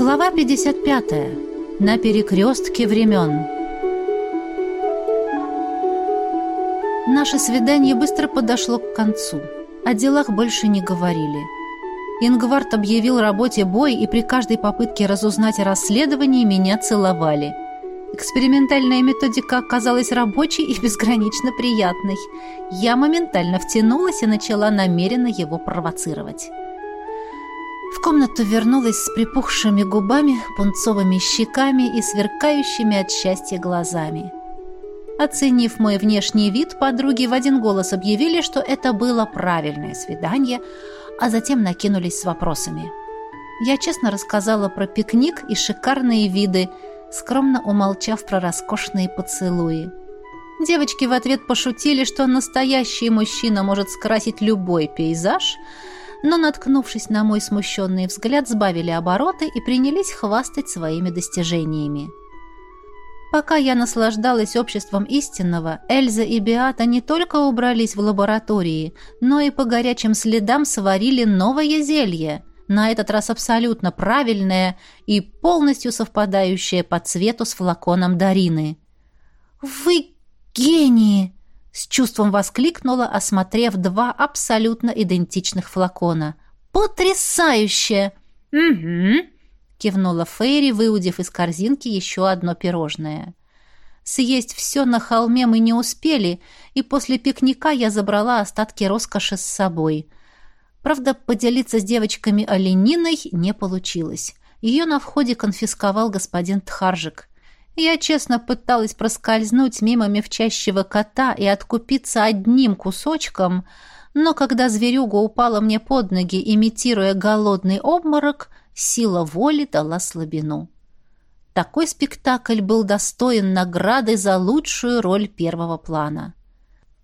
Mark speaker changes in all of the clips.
Speaker 1: Глава 55. На перекрестке времен. Наше свидание быстро подошло к концу. О делах больше не говорили. Ингвард объявил работе бой, и при каждой попытке разузнать о расследовании меня целовали. Экспериментальная методика оказалась рабочей и безгранично приятной. Я моментально втянулась и начала намеренно его провоцировать. В комнату вернулась с припухшими губами, пунцовыми щеками и сверкающими от счастья глазами. Оценив мой внешний вид, подруги в один голос объявили, что это было правильное свидание, а затем накинулись с вопросами. Я честно рассказала про пикник и шикарные виды, скромно умолчав про роскошные поцелуи. Девочки в ответ пошутили, что настоящий мужчина может скрасить любой пейзаж – но, наткнувшись на мой смущенный взгляд, сбавили обороты и принялись хвастать своими достижениями. Пока я наслаждалась обществом истинного, Эльза и Беата не только убрались в лаборатории, но и по горячим следам сварили новое зелье, на этот раз абсолютно правильное и полностью совпадающее по цвету с флаконом Дарины. «Вы гении!» С чувством воскликнула, осмотрев два абсолютно идентичных флакона. «Потрясающе!» «Угу», — кивнула Фейри, выудив из корзинки еще одно пирожное. Съесть все на холме мы не успели, и после пикника я забрала остатки роскоши с собой. Правда, поделиться с девочками олениной не получилось. Ее на входе конфисковал господин Тхаржик. Я честно пыталась проскользнуть мимо мевчащего кота и откупиться одним кусочком, но когда зверюга упала мне под ноги, имитируя голодный обморок, сила воли дала слабину. Такой спектакль был достоин награды за лучшую роль первого плана.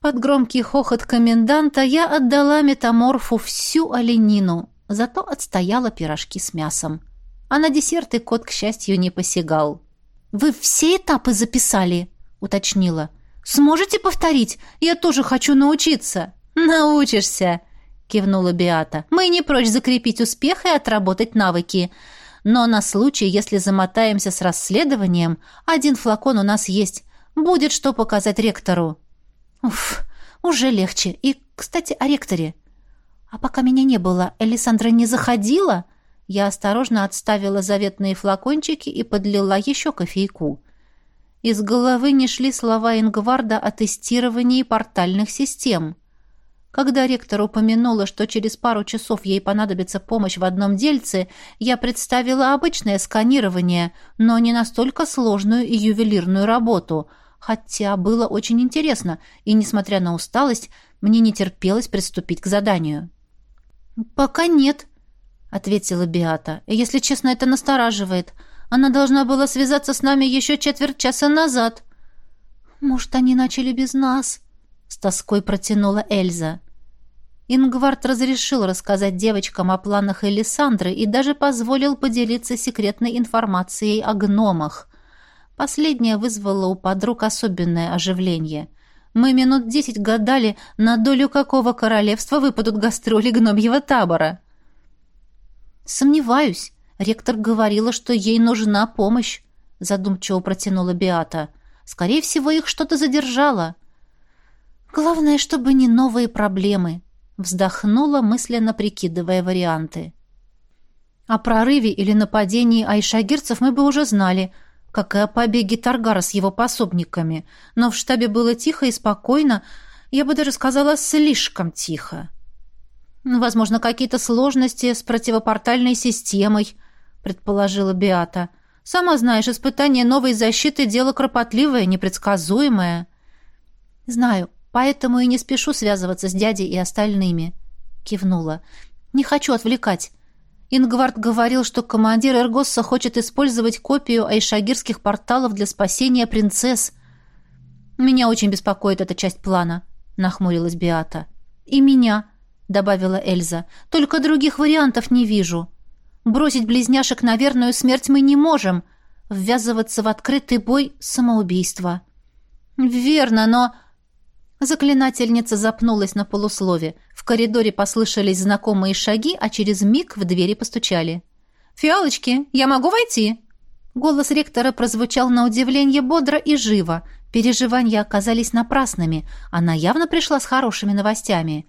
Speaker 1: Под громкий хохот коменданта я отдала метаморфу всю оленину, зато отстояла пирожки с мясом. А на десерты кот, к счастью, не посягал. «Вы все этапы записали?» — уточнила. «Сможете повторить? Я тоже хочу научиться». «Научишься!» — кивнула Биата. «Мы не прочь закрепить успех и отработать навыки. Но на случай, если замотаемся с расследованием, один флакон у нас есть. Будет что показать ректору». «Уф, уже легче. И, кстати, о ректоре. А пока меня не было, Элисандра не заходила?» Я осторожно отставила заветные флакончики и подлила еще кофейку. Из головы не шли слова Ингварда о тестировании портальных систем. Когда ректор упомянула, что через пару часов ей понадобится помощь в одном дельце, я представила обычное сканирование, но не настолько сложную и ювелирную работу, хотя было очень интересно, и, несмотря на усталость, мне не терпелось приступить к заданию. «Пока нет», — ответила Биата. «Если честно, это настораживает. Она должна была связаться с нами еще четверть часа назад». «Может, они начали без нас?» — с тоской протянула Эльза. Ингвард разрешил рассказать девочкам о планах Элисандры и даже позволил поделиться секретной информацией о гномах. Последнее вызвало у подруг особенное оживление. Мы минут десять гадали, на долю какого королевства выпадут гастроли гномьего табора. «Сомневаюсь. Ректор говорила, что ей нужна помощь», — задумчиво протянула Биата. «Скорее всего, их что-то задержало». «Главное, чтобы не новые проблемы», — вздохнула, мысленно прикидывая варианты. О прорыве или нападении айшагирцев мы бы уже знали, как и о побеге Таргара с его пособниками, но в штабе было тихо и спокойно, я бы даже сказала, слишком тихо. «Возможно, какие-то сложности с противопортальной системой», — предположила Биата. «Сама знаешь, испытание новой защиты — дело кропотливое, непредсказуемое». «Знаю, поэтому и не спешу связываться с дядей и остальными», — кивнула. «Не хочу отвлекать. Ингвард говорил, что командир Эргосса хочет использовать копию айшагирских порталов для спасения принцесс. Меня очень беспокоит эта часть плана», — нахмурилась Биата. «И меня», — добавила Эльза. «Только других вариантов не вижу. Бросить близняшек на верную смерть мы не можем. Ввязываться в открытый бой — самоубийство». «Верно, но...» Заклинательница запнулась на полуслове. В коридоре послышались знакомые шаги, а через миг в двери постучали. «Фиалочки, я могу войти?» Голос ректора прозвучал на удивление бодро и живо. Переживания оказались напрасными. Она явно пришла с хорошими новостями.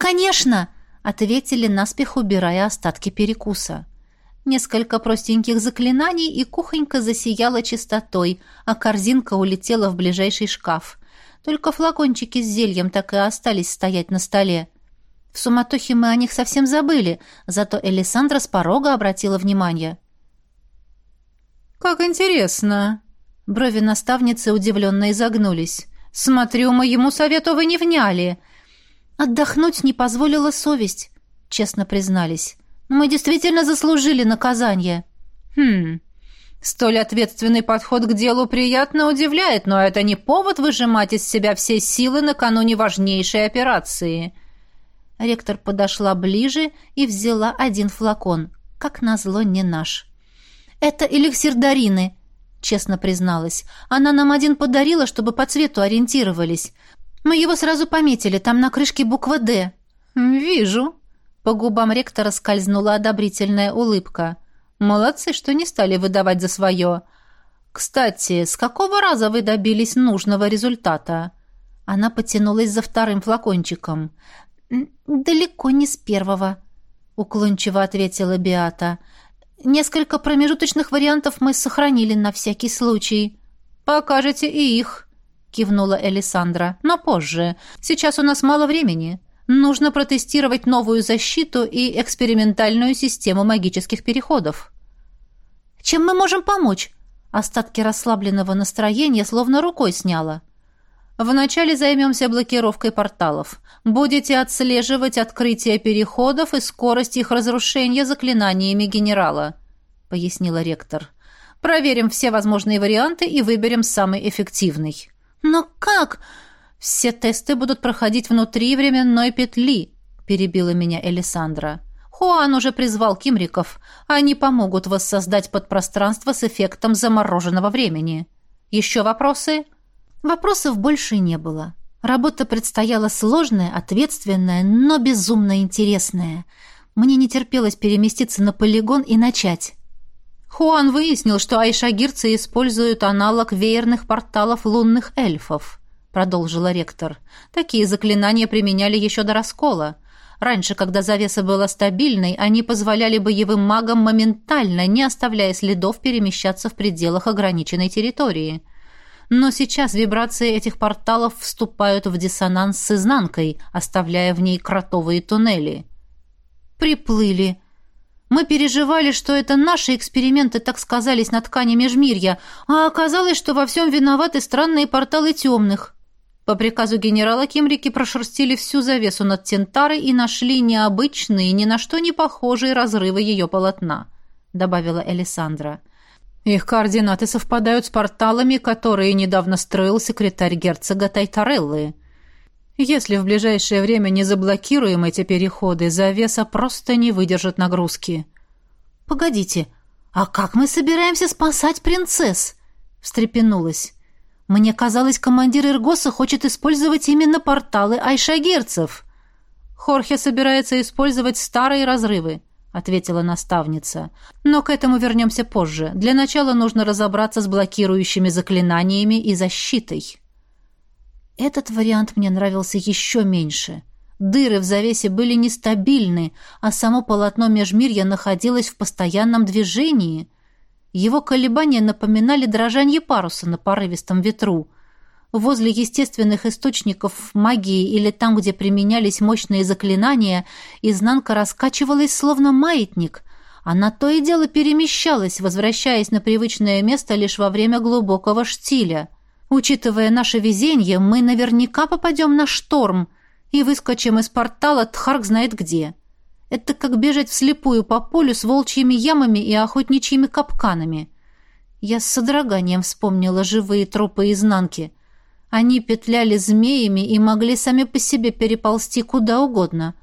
Speaker 1: «Конечно!» — ответили наспех, убирая остатки перекуса. Несколько простеньких заклинаний, и кухонька засияла чистотой, а корзинка улетела в ближайший шкаф. Только флакончики с зельем так и остались стоять на столе. В суматохе мы о них совсем забыли, зато Элисандра с порога обратила внимание.
Speaker 2: «Как интересно!» Брови наставницы удивленно изогнулись. «Смотрю, моему совету вы не вняли!»
Speaker 1: «Отдохнуть не позволила совесть», — честно признались. «Мы действительно заслужили наказание».
Speaker 2: «Хм...» Столь ответственный подход к делу приятно удивляет, но это не повод выжимать из себя все силы накануне важнейшей операции.
Speaker 1: Ректор подошла ближе и взяла один флакон. Как назло, не наш. «Это эликсир Дарины», — честно призналась. «Она нам один подарила, чтобы по цвету ориентировались. Мы его сразу пометили, там на крышке буква «Д».
Speaker 2: «Вижу». По губам ректора скользнула одобрительная улыбка. «Молодцы, что не стали выдавать за свое. Кстати, с какого раза вы добились нужного результата?»
Speaker 1: Она потянулась за вторым флакончиком. «Далеко не с первого», — уклончиво ответила Биата. «Несколько промежуточных вариантов мы сохранили на всякий случай».
Speaker 2: «Покажете и их», — кивнула Элисандра. «Но позже. Сейчас у нас мало времени. Нужно протестировать новую защиту и экспериментальную систему магических переходов».
Speaker 1: «Чем мы можем помочь?» Остатки расслабленного настроения словно рукой сняло.
Speaker 2: Вначале займемся блокировкой порталов. Будете отслеживать открытие переходов и скорость их разрушения заклинаниями генерала», — пояснила ректор. «Проверим все возможные варианты и выберем самый эффективный».
Speaker 1: «Но как?»
Speaker 2: «Все тесты будут проходить внутри временной петли», — перебила меня Элисандра. «Хуан уже призвал кимриков. Они помогут воссоздать подпространство с эффектом замороженного времени. Еще вопросы?»
Speaker 1: Вопросов больше не было. Работа предстояла сложная, ответственная, но безумно интересная. Мне не терпелось переместиться на полигон и начать.
Speaker 2: Хуан выяснил, что айшагирцы используют аналог веерных порталов лунных эльфов, продолжила ректор. Такие заклинания применяли еще до раскола. Раньше, когда завеса была стабильной, они позволяли боевым магам моментально, не оставляя следов, перемещаться в пределах ограниченной территории но сейчас вибрации этих порталов вступают в диссонанс с изнанкой, оставляя в ней кротовые туннели.
Speaker 1: Приплыли. Мы переживали, что это наши эксперименты так сказались на ткани межмирья, а оказалось, что во всем виноваты странные порталы темных.
Speaker 2: По приказу генерала Кимрики прошерстили всю завесу над Тентарой и нашли необычные, ни на что не похожие разрывы ее полотна, добавила Элисандра. Их координаты совпадают с порталами, которые недавно строил секретарь герцога Тайтареллы. Если в ближайшее время не заблокируем эти переходы, завеса просто не выдержит нагрузки.
Speaker 1: «Погодите, а как мы собираемся спасать принцесс?» — встрепенулась. «Мне казалось, командир Иргоса хочет использовать именно порталы айшагерцев».
Speaker 2: Хорхе собирается использовать старые разрывы. — ответила наставница. «Но к этому вернемся позже. Для начала нужно разобраться с блокирующими заклинаниями и защитой».
Speaker 1: Этот вариант мне нравился еще меньше. Дыры в завесе были нестабильны, а само полотно межмирья находилось в постоянном движении. Его колебания напоминали дрожание паруса на порывистом ветру — Возле естественных источников магии или там, где применялись мощные заклинания, изнанка раскачивалась словно маятник. Она то и дело перемещалась, возвращаясь на привычное место лишь во время глубокого штиля. Учитывая наше везение, мы наверняка попадем на шторм и выскочим из портала Тхарк знает где. Это как бежать вслепую по полю с волчьими ямами и охотничьими капканами. Я с содроганием вспомнила живые тропы изнанки — они петляли змеями и могли сами по себе переползти куда угодно.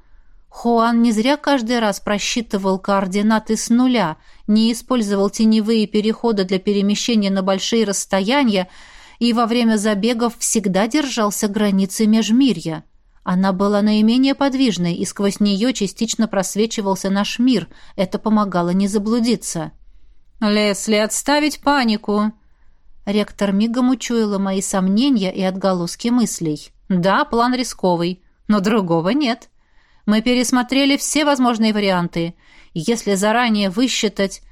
Speaker 1: Хуан не зря каждый раз просчитывал координаты с нуля, не использовал теневые переходы для перемещения на большие расстояния и во время забегов всегда держался границы межмирья. Она была наименее подвижной, и сквозь нее частично просвечивался наш мир. Это помогало не заблудиться.
Speaker 2: «Лесли, отставить панику!»
Speaker 1: Ректор мигом учуяла мои сомнения и отголоски мыслей. «Да, план рисковый, но другого нет. Мы пересмотрели все возможные варианты. Если заранее высчитать...»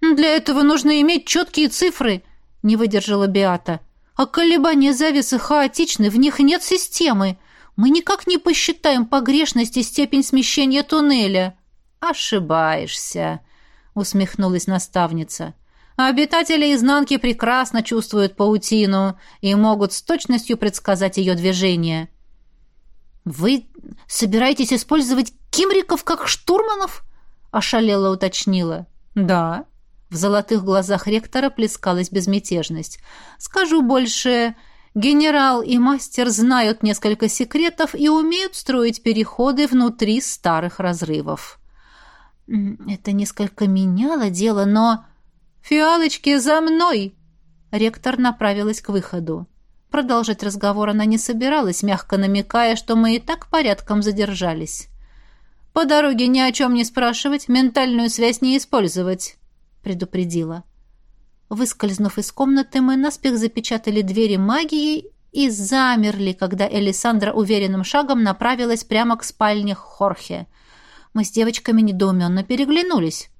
Speaker 1: «Для этого нужно иметь четкие цифры», — не выдержала Биата. «А колебания завесы хаотичны, в них нет системы. Мы никак не посчитаем погрешность и степень смещения туннеля».
Speaker 2: «Ошибаешься», — усмехнулась наставница. «Обитатели изнанки прекрасно чувствуют паутину и могут с точностью предсказать ее движение».
Speaker 1: «Вы собираетесь использовать кимриков как штурманов?» — ошалела уточнила.
Speaker 2: «Да». В золотых глазах ректора плескалась безмятежность. «Скажу больше, генерал и мастер знают несколько секретов и умеют строить переходы внутри старых разрывов».
Speaker 1: Это несколько меняло дело, но...
Speaker 2: «Фиалочки, за мной!»
Speaker 1: Ректор направилась к выходу. Продолжить разговор она не собиралась, мягко намекая, что мы и так порядком задержались.
Speaker 2: «По дороге ни о чем не спрашивать, ментальную связь не использовать», — предупредила.
Speaker 1: Выскользнув из комнаты, мы наспех запечатали двери магией и замерли, когда Элисандра уверенным шагом направилась прямо к спальне Хорхе — мы с девочками недоуменно переглянулись.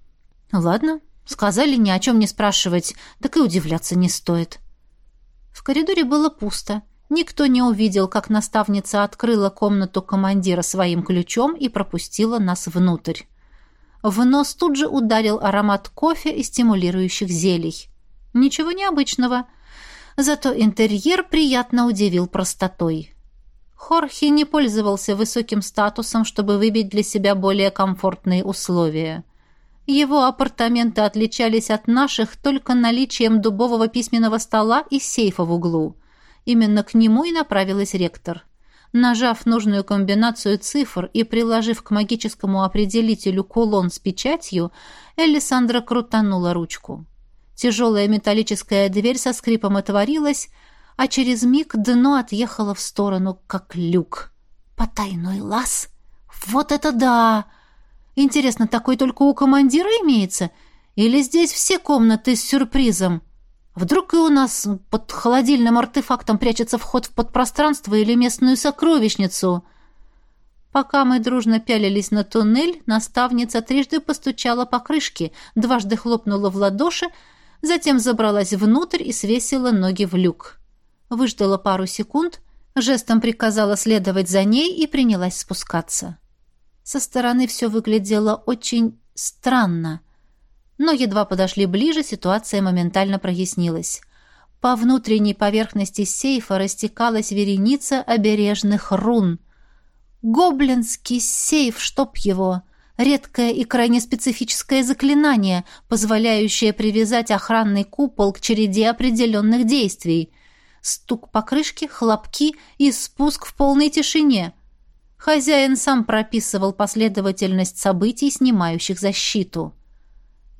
Speaker 1: Ладно, сказали ни о чем не спрашивать, так и удивляться не стоит. В коридоре было пусто. Никто не увидел, как наставница открыла комнату командира своим ключом и пропустила нас внутрь. В нос тут же ударил аромат кофе и стимулирующих зелий. Ничего необычного. Зато интерьер приятно удивил простотой. Хорхе не пользовался высоким статусом, чтобы выбить для себя более комфортные условия. Его апартаменты отличались от наших только наличием дубового письменного стола и сейфа в углу. Именно к нему и направилась ректор. Нажав нужную комбинацию цифр и приложив к магическому определителю кулон с печатью, Элисандра крутанула ручку. Тяжелая металлическая дверь со скрипом отворилась, а через миг дно отъехало в сторону, как люк. Потайной лаз? Вот это да! Интересно, такой только у командира имеется? Или здесь все комнаты с сюрпризом? Вдруг и у нас под холодильным артефактом прячется вход в подпространство или местную сокровищницу? Пока мы дружно пялились на туннель, наставница трижды постучала по крышке, дважды хлопнула в ладоши, затем забралась внутрь и свесила ноги в люк выждала пару секунд, жестом приказала следовать за ней и принялась спускаться. Со стороны все выглядело очень странно. Но едва подошли ближе, ситуация моментально прояснилась. По внутренней поверхности сейфа растекалась вереница обережных рун. Гоблинский сейф, чтоб его! Редкое и крайне специфическое заклинание, позволяющее привязать охранный купол к череде определенных действий — Стук по крышке, хлопки и спуск в полной тишине. Хозяин сам прописывал последовательность событий, снимающих защиту.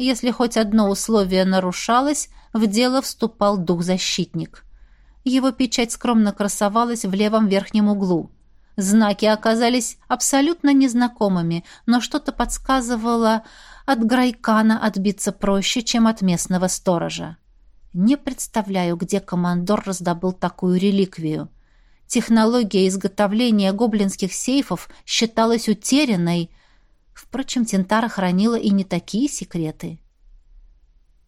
Speaker 1: Если хоть одно условие нарушалось, в дело вступал дух-защитник. Его печать скромно красовалась в левом верхнем углу. Знаки оказались абсолютно незнакомыми, но что-то подсказывало, от Грайкана отбиться проще, чем от местного сторожа. Не представляю, где командор раздобыл такую реликвию. Технология изготовления гоблинских сейфов считалась утерянной. Впрочем, Тентара хранила и не такие секреты.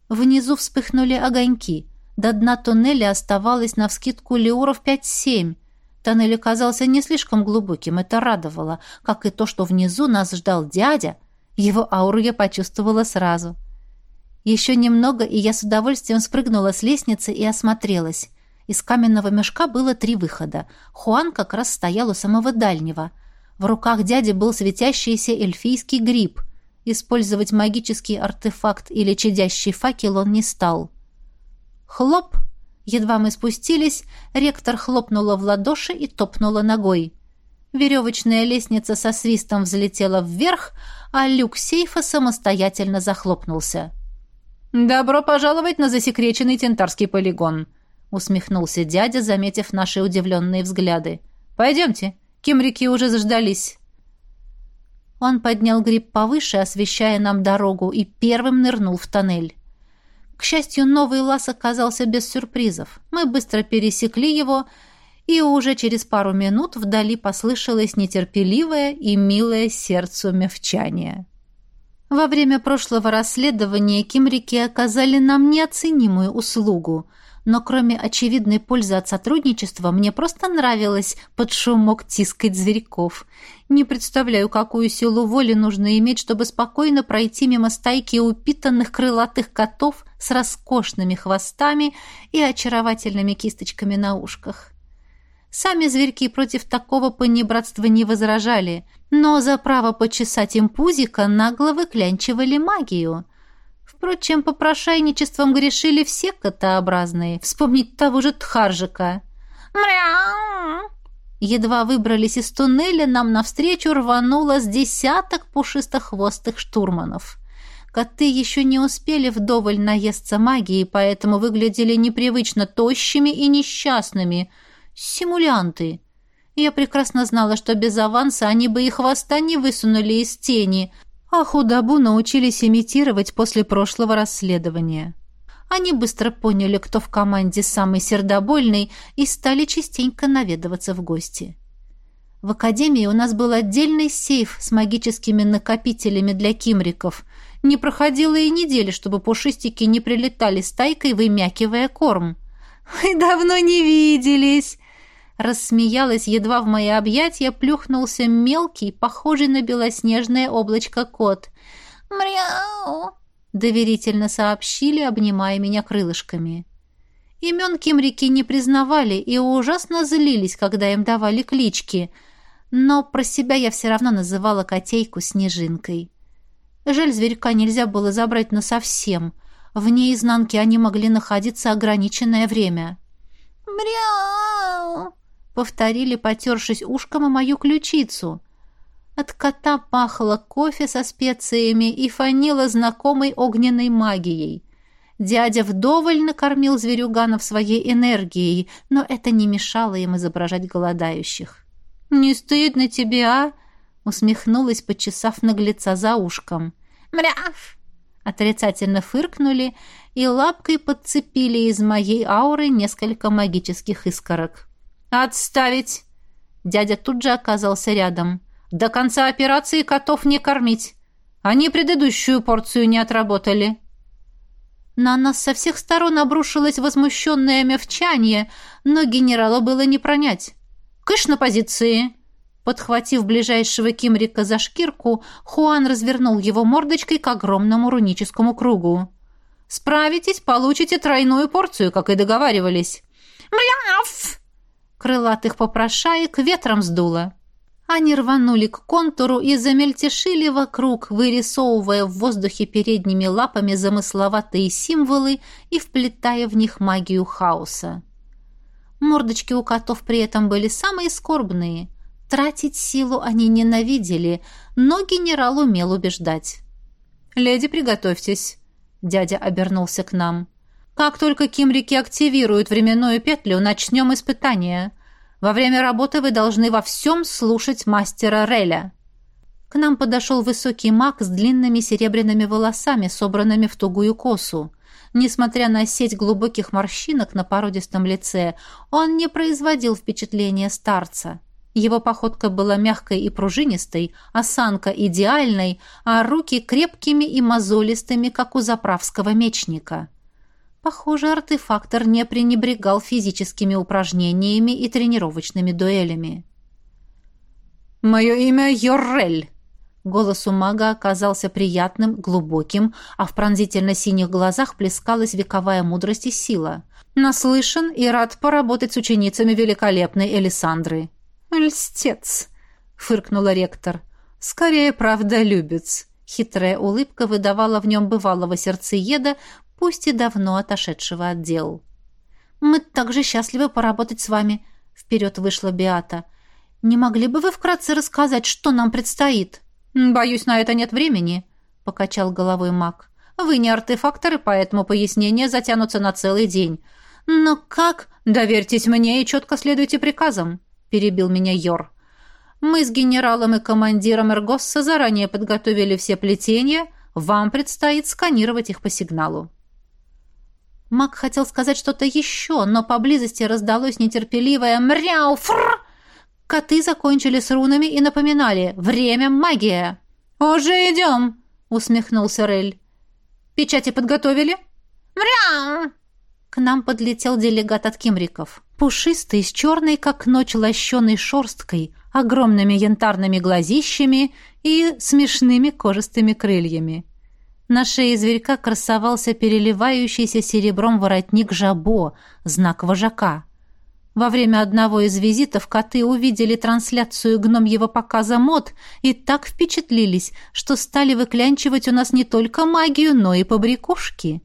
Speaker 1: Внизу вспыхнули огоньки. До дна туннеля оставалось навскидку леуров 5-7. Тоннель оказался не слишком глубоким, это радовало, как и то, что внизу нас ждал дядя. Его ауру я почувствовала сразу — еще немного, и я с удовольствием спрыгнула с лестницы и осмотрелась. Из каменного мешка было три выхода. Хуан как раз стоял у самого дальнего. В руках дяди был светящийся эльфийский гриб. Использовать магический артефакт или чадящий факел он не стал. Хлоп! Едва мы спустились, ректор хлопнула в ладоши и топнула ногой. Веревочная лестница со свистом взлетела вверх, а люк сейфа самостоятельно захлопнулся.
Speaker 2: «Добро пожаловать на засекреченный тентарский полигон», — усмехнулся дядя, заметив наши удивленные взгляды. «Пойдемте, Кемрики уже заждались». Он поднял гриб повыше, освещая нам дорогу, и первым нырнул в тоннель. К счастью, новый лаз оказался без сюрпризов. Мы быстро пересекли его, и уже через пару минут вдали послышалось нетерпеливое и милое сердцу мевчание. Во время прошлого расследования кимрики оказали нам неоценимую услугу — но кроме очевидной пользы от сотрудничества, мне просто нравилось под шумок тискать зверьков. Не представляю, какую силу воли нужно иметь, чтобы спокойно пройти мимо стайки упитанных крылатых котов с роскошными хвостами и очаровательными кисточками на ушках. Сами зверьки против такого понебратства не возражали, но за право почесать им пузико нагло выклянчивали магию — Впрочем, попрошайничеством грешили все котообразные. Вспомнить того же Тхаржика. «Мряу!» Едва выбрались из туннеля, нам навстречу рвануло с десяток пушистохвостых штурманов. Коты еще не успели вдоволь наесться магией, поэтому выглядели непривычно тощими и несчастными. Симулянты. Я прекрасно знала, что без аванса они бы и хвоста не высунули из тени, а худобу научились имитировать после прошлого расследования. Они быстро поняли, кто в команде самый сердобольный, и стали частенько наведываться в гости. В академии у нас был отдельный сейф с магическими накопителями для кимриков. Не проходило и недели, чтобы пушистики не прилетали стайкой, вымякивая корм. «Мы давно не виделись!» Рассмеялась, едва в мои объятия плюхнулся мелкий, похожий на белоснежное облачко кот. «Мряу!» — доверительно сообщили, обнимая меня крылышками. Имен кимрики не признавали и ужасно злились, когда им давали клички, но про себя я все равно называла котейку Снежинкой. Жаль, зверька нельзя было забрать насовсем. Вне изнанки они могли находиться ограниченное время. «Мряу!» Повторили, потершись ушком о мою ключицу. От кота пахло кофе со специями и фанило знакомой огненной магией. Дядя вдоволь накормил зверюганов своей энергией, но это не мешало им изображать голодающих. «Не стыдно тебе, а?» — усмехнулась, почесав наглеца за ушком. «Мряв!» Отрицательно фыркнули и лапкой подцепили из моей ауры несколько магических искорок. «Отставить!» Дядя тут же оказался рядом. «До конца операции котов не кормить. Они предыдущую порцию не отработали». На нас со всех сторон обрушилось возмущенное мевчание, но генерала было не пронять. «Кыш на позиции!» Подхватив ближайшего кимрика за шкирку, Хуан развернул его мордочкой к огромному руническому кругу. «Справитесь, получите тройную порцию, как и договаривались». «Мляф!» Крылатых попрошаек ветром сдуло. Они рванули к контуру и замельтешили вокруг, вырисовывая в воздухе передними лапами замысловатые символы и вплетая в них магию хаоса. Мордочки у котов при этом были самые скорбные. Тратить силу они ненавидели, но генерал умел убеждать. «Леди, приготовьтесь», — дядя обернулся к нам. Как только кимрики активируют временную петлю, начнем испытание. Во время работы вы должны во всем слушать мастера Реля». К нам подошел высокий маг с длинными серебряными волосами, собранными в тугую косу. Несмотря на сеть глубоких морщинок на породистом лице, он не производил впечатления старца. Его походка была мягкой и пружинистой, осанка идеальной, а руки крепкими и мозолистыми, как у заправского мечника. Похоже, артефактор не пренебрегал физическими упражнениями и тренировочными дуэлями. «Мое имя Йоррель!» Голос у мага оказался приятным, глубоким, а в пронзительно-синих глазах плескалась вековая мудрость и сила. «Наслышан и рад поработать с ученицами великолепной Элисандры». «Льстец!» — фыркнула ректор. «Скорее, правдолюбец». Хитрая улыбка выдавала в нем бывалого сердцееда, пусть и давно отошедшего от дел. «Мы также счастливы поработать с вами», — вперед вышла Биата. «Не могли бы вы вкратце рассказать, что нам предстоит?» «Боюсь, на это нет времени», — покачал головой маг. «Вы не артефакторы, поэтому пояснения затянутся на целый день». «Но как?» «Доверьтесь мне и четко следуйте приказам», — перебил меня Йор. Мы с генералом и командиром Эргосса заранее подготовили все плетения, вам предстоит сканировать их по сигналу». Мак хотел сказать что-то еще, но поблизости раздалось нетерпеливое «Мряу! Фрр!» Коты закончили с рунами и напоминали «Время магия!» «Уже идем!» — усмехнулся Рель. «Печати подготовили?» «Мряу!» К нам подлетел делегат от кимриков. Пушистый, с черной, как ночь, лощеной шерсткой, огромными янтарными глазищами и смешными кожистыми крыльями. На шее зверька красовался переливающийся серебром воротник жабо, знак вожака. Во время одного из визитов коты увидели трансляцию гномьего показа мод и так впечатлились, что стали выклянчивать у нас не только магию, но и побрякушки.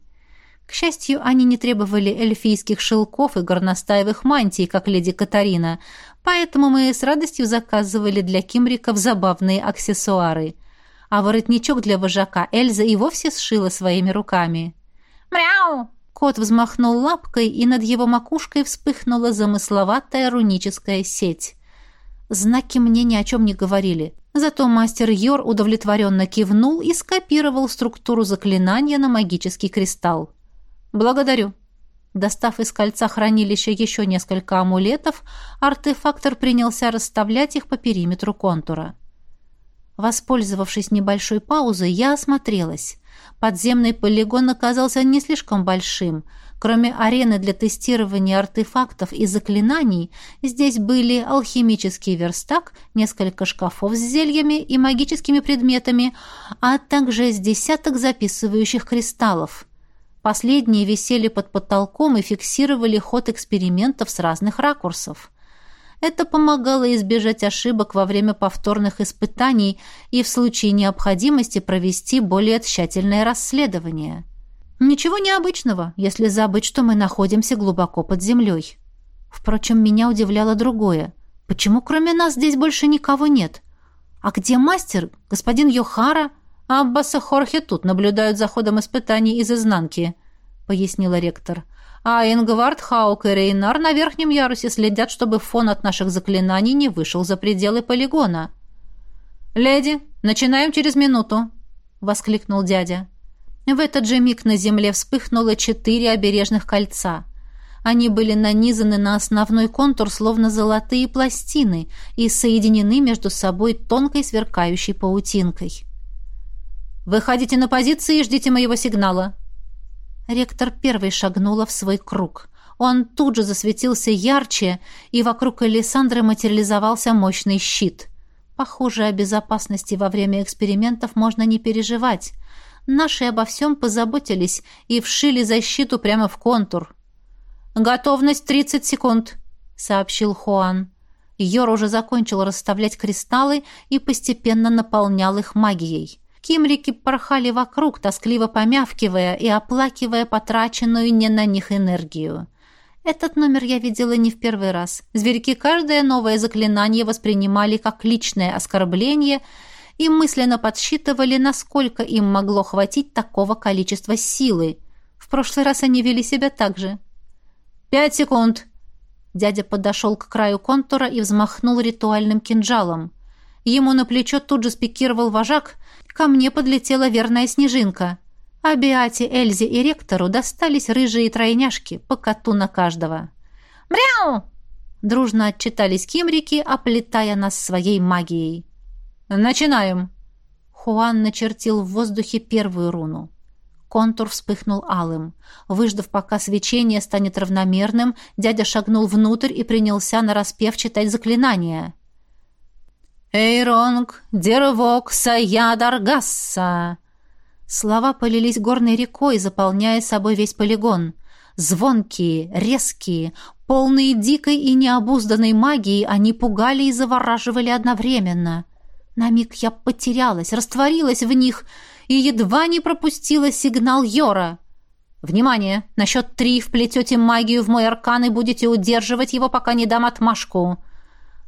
Speaker 2: К счастью, они не требовали эльфийских шелков и горностаевых мантий, как леди Катарина, поэтому мы с радостью заказывали для кимриков забавные аксессуары – а воротничок для вожака Эльза и вовсе сшила своими руками. «Мяу!» Кот взмахнул лапкой, и над его макушкой вспыхнула замысловатая руническая сеть. Знаки мне ни о чем не говорили. Зато мастер Йор удовлетворенно кивнул и скопировал структуру заклинания на магический кристалл. «Благодарю». Достав из кольца хранилища еще несколько амулетов, артефактор принялся расставлять их по периметру контура. Воспользовавшись небольшой паузой, я осмотрелась. Подземный полигон оказался не слишком большим. Кроме арены для тестирования артефактов и заклинаний, здесь были алхимический верстак, несколько шкафов с зельями и магическими предметами, а также с десяток записывающих кристаллов. Последние висели под потолком и фиксировали ход экспериментов с разных ракурсов. Это помогало избежать ошибок во время повторных испытаний и в случае необходимости провести более тщательное расследование. Ничего необычного, если забыть, что мы находимся глубоко под землей. Впрочем, меня удивляло другое. Почему кроме нас здесь больше никого нет? А где мастер, господин Йохара? Аббас и Хорхе тут наблюдают за ходом испытаний из изнанки, пояснила ректор. — а Ингвард, Хаук и Рейнар на верхнем ярусе следят, чтобы фон от наших заклинаний не вышел за пределы полигона. «Леди, начинаем через минуту!» — воскликнул дядя. В этот же миг на земле вспыхнуло четыре обережных кольца. Они были нанизаны на основной контур, словно золотые пластины, и соединены между собой тонкой сверкающей паутинкой. «Выходите на позиции и ждите моего сигнала», Ректор первый шагнула в свой круг. Он тут же засветился ярче, и вокруг Элисандры материализовался мощный щит. Похоже, о безопасности во время экспериментов можно не переживать. Наши обо всем позаботились и вшили защиту прямо в контур. «Готовность 30 секунд», — сообщил Хуан. Йор уже закончил расставлять кристаллы и постепенно наполнял их магией. Кимрики порхали вокруг, тоскливо помявкивая и оплакивая потраченную не на них энергию. Этот номер я видела не в первый раз. Зверьки каждое новое заклинание воспринимали как личное оскорбление и мысленно подсчитывали, насколько им могло хватить такого количества силы. В прошлый раз они вели себя так же. «Пять секунд!» Дядя подошел к краю контура и взмахнул ритуальным кинжалом. Ему на плечо тут же спикировал вожак, ко мне подлетела верная снежинка. А Беате, Эльзе и ректору достались рыжие тройняшки, по коту на каждого. «Мряу!» Дружно отчитались кимрики, оплетая нас своей магией. «Начинаем!» Хуан начертил в воздухе первую руну. Контур вспыхнул алым. Выждав, пока свечение станет равномерным, дядя шагнул внутрь и принялся нараспев читать заклинание. «Эйронг, Дервок, Саядар, Гасса!» Слова полились горной рекой, заполняя собой весь полигон. Звонкие, резкие, полные дикой и необузданной магии, они пугали и завораживали одновременно. На миг я потерялась, растворилась в них и едва не пропустила сигнал Йора. «Внимание! На счет три вплетете магию в мой аркан и будете удерживать его, пока не дам отмашку!»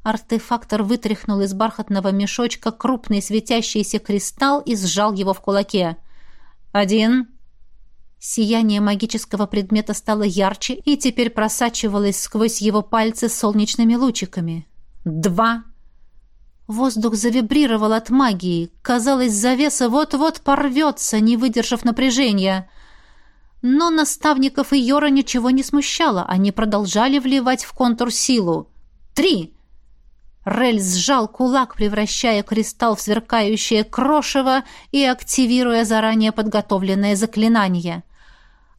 Speaker 2: Артефактор вытряхнул из бархатного мешочка крупный светящийся кристалл и сжал его в кулаке. «Один». Сияние магического предмета стало ярче и теперь просачивалось сквозь его пальцы солнечными лучиками. «Два».
Speaker 1: Воздух завибрировал от магии. Казалось, завеса вот-вот порвется, не выдержав напряжения. Но наставников и Йора ничего не смущало. Они продолжали вливать в контур силу. «Три!» Рель сжал кулак, превращая кристалл в сверкающее крошево и активируя заранее подготовленное заклинание.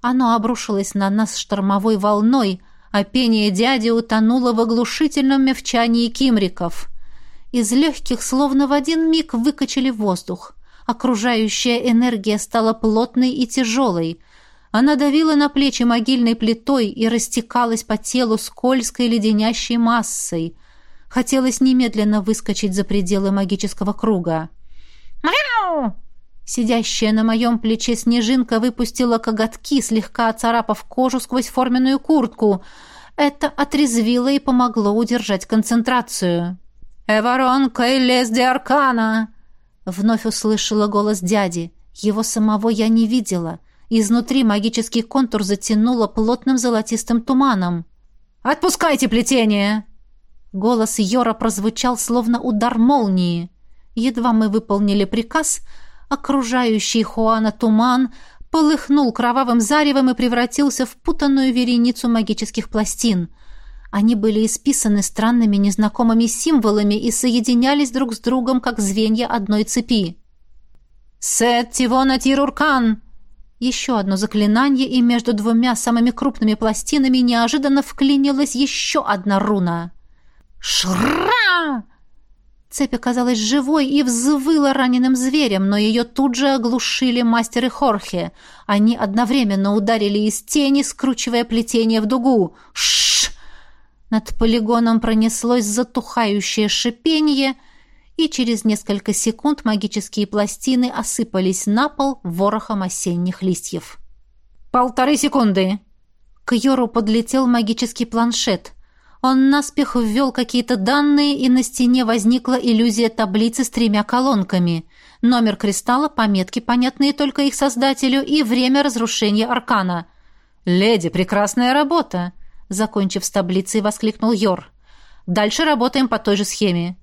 Speaker 1: Оно обрушилось на нас штормовой волной, а пение дяди утонуло в оглушительном мевчании кимриков. Из легких словно в один миг выкачали воздух. Окружающая энергия стала плотной и тяжелой. Она давила на плечи могильной плитой и растекалась по телу скользкой леденящей массой. Хотелось немедленно выскочить за пределы магического круга. «Мяу!» Сидящая на моем плече снежинка выпустила коготки, слегка оцарапав кожу сквозь форменную куртку. Это отрезвило и помогло удержать концентрацию. «Эворон Кейлес де Аркана!» Вновь услышала голос дяди. Его самого я не видела. Изнутри магический контур затянуло плотным золотистым туманом. «Отпускайте плетение!» Голос Йора прозвучал, словно удар молнии. Едва мы выполнили приказ, окружающий Хуана туман полыхнул кровавым заревом и превратился в путанную вереницу магических пластин — они были исписаны странными незнакомыми символами и соединялись друг с другом, как звенья одной цепи. «Сет Тивона Тируркан!» Еще одно заклинание, и между двумя самыми крупными пластинами неожиданно вклинилась еще одна руна. «Шра!» Цепь оказалась живой и взвыла раненым зверем, но ее тут же оглушили мастер и Хорхе. Они одновременно ударили из тени, скручивая плетение в дугу. «Шш!» Над полигоном пронеслось затухающее шипение, и через несколько секунд магические пластины осыпались на пол ворохом осенних листьев. «Полторы секунды!» К Йору подлетел магический планшет. Он наспех ввел какие-то данные, и на стене возникла иллюзия таблицы с тремя колонками. Номер кристалла, пометки, понятные только их создателю, и время разрушения аркана. «Леди, прекрасная работа!» закончив с таблицей, воскликнул Йор. Дальше работаем по той же схеме.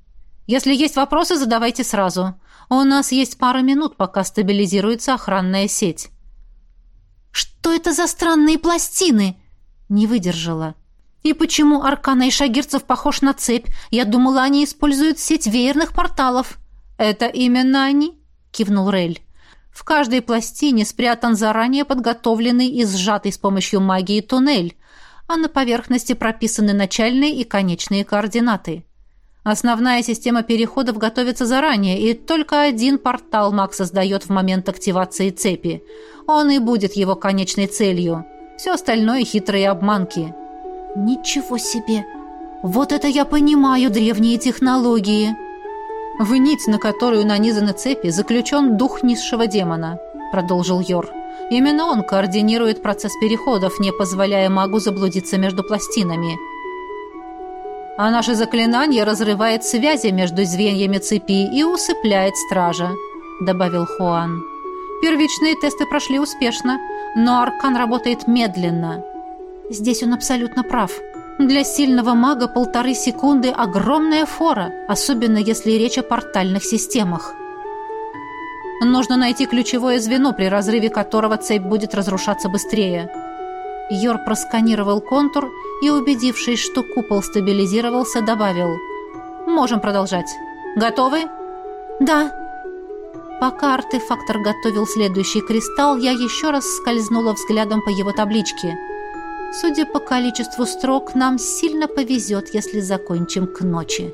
Speaker 1: Если есть вопросы, задавайте сразу. У нас есть пара минут, пока стабилизируется охранная сеть. Что это за странные пластины? Не выдержала. И почему Аркана и Шагирцев похож на цепь? Я думала, они используют сеть веерных порталов. Это именно они, кивнул Рель. В каждой пластине спрятан заранее подготовленный и сжатый с помощью магии туннель, а на поверхности прописаны начальные и конечные координаты. Основная система переходов готовится заранее, и только один портал маг создает в момент активации цепи. Он и будет его конечной целью. Все остальное — хитрые обманки. «Ничего себе! Вот это я понимаю древние технологии!» «В нить, на которую нанизаны цепи, заключен дух низшего демона», — продолжил Йор. Именно он координирует процесс переходов, не позволяя магу заблудиться между пластинами. А наше заклинание разрывает связи между звеньями цепи и усыпляет стража, добавил Хуан. Первичные тесты прошли успешно, но аркан работает медленно. Здесь он абсолютно прав. Для сильного мага полторы секунды – огромная фора, особенно если речь о портальных системах. Нужно найти ключевое звено, при разрыве которого цепь будет разрушаться быстрее. Йор просканировал контур и, убедившись, что купол стабилизировался, добавил «Можем продолжать. Готовы?» «Да». Пока артефактор готовил следующий кристалл, я еще раз скользнула взглядом по его табличке. Судя по количеству строк, нам сильно повезет, если закончим к ночи.